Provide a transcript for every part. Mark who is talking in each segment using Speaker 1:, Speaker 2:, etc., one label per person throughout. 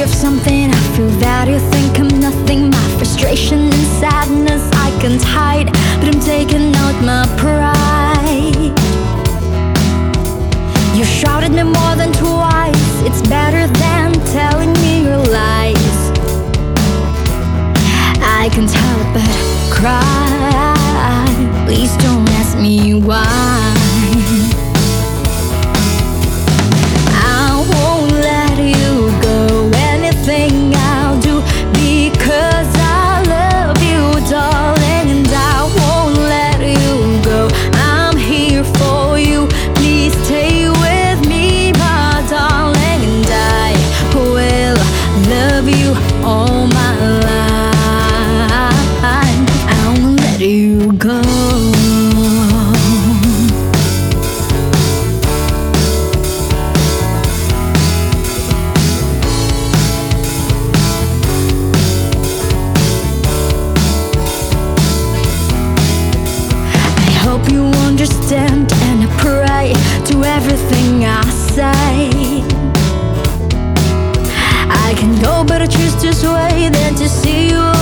Speaker 1: of something. I feel that you think I'm nothing. My frustration and sadness I can't hide understand and I pray to everything I say. I can go, but I choose to sway than to see you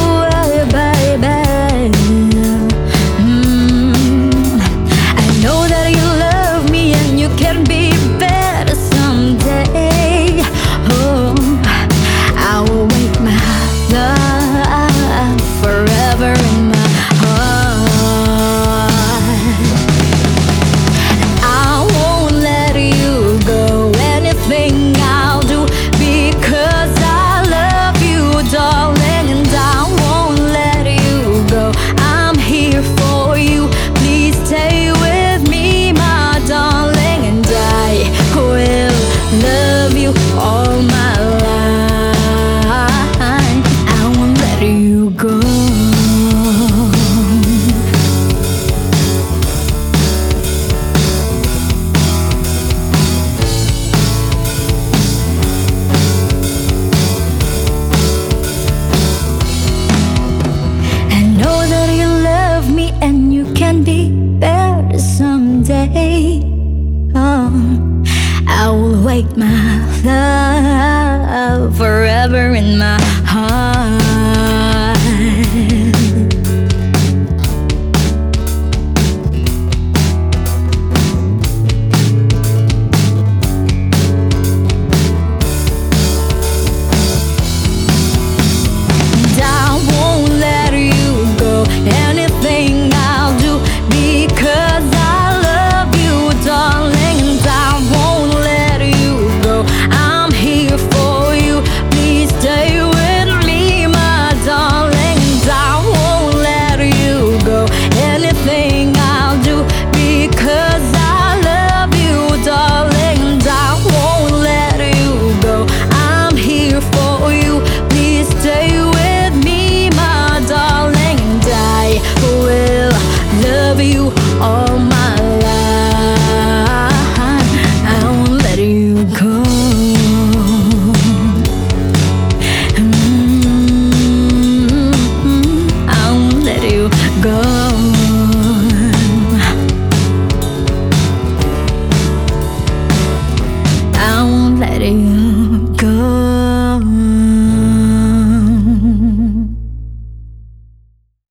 Speaker 1: in my letting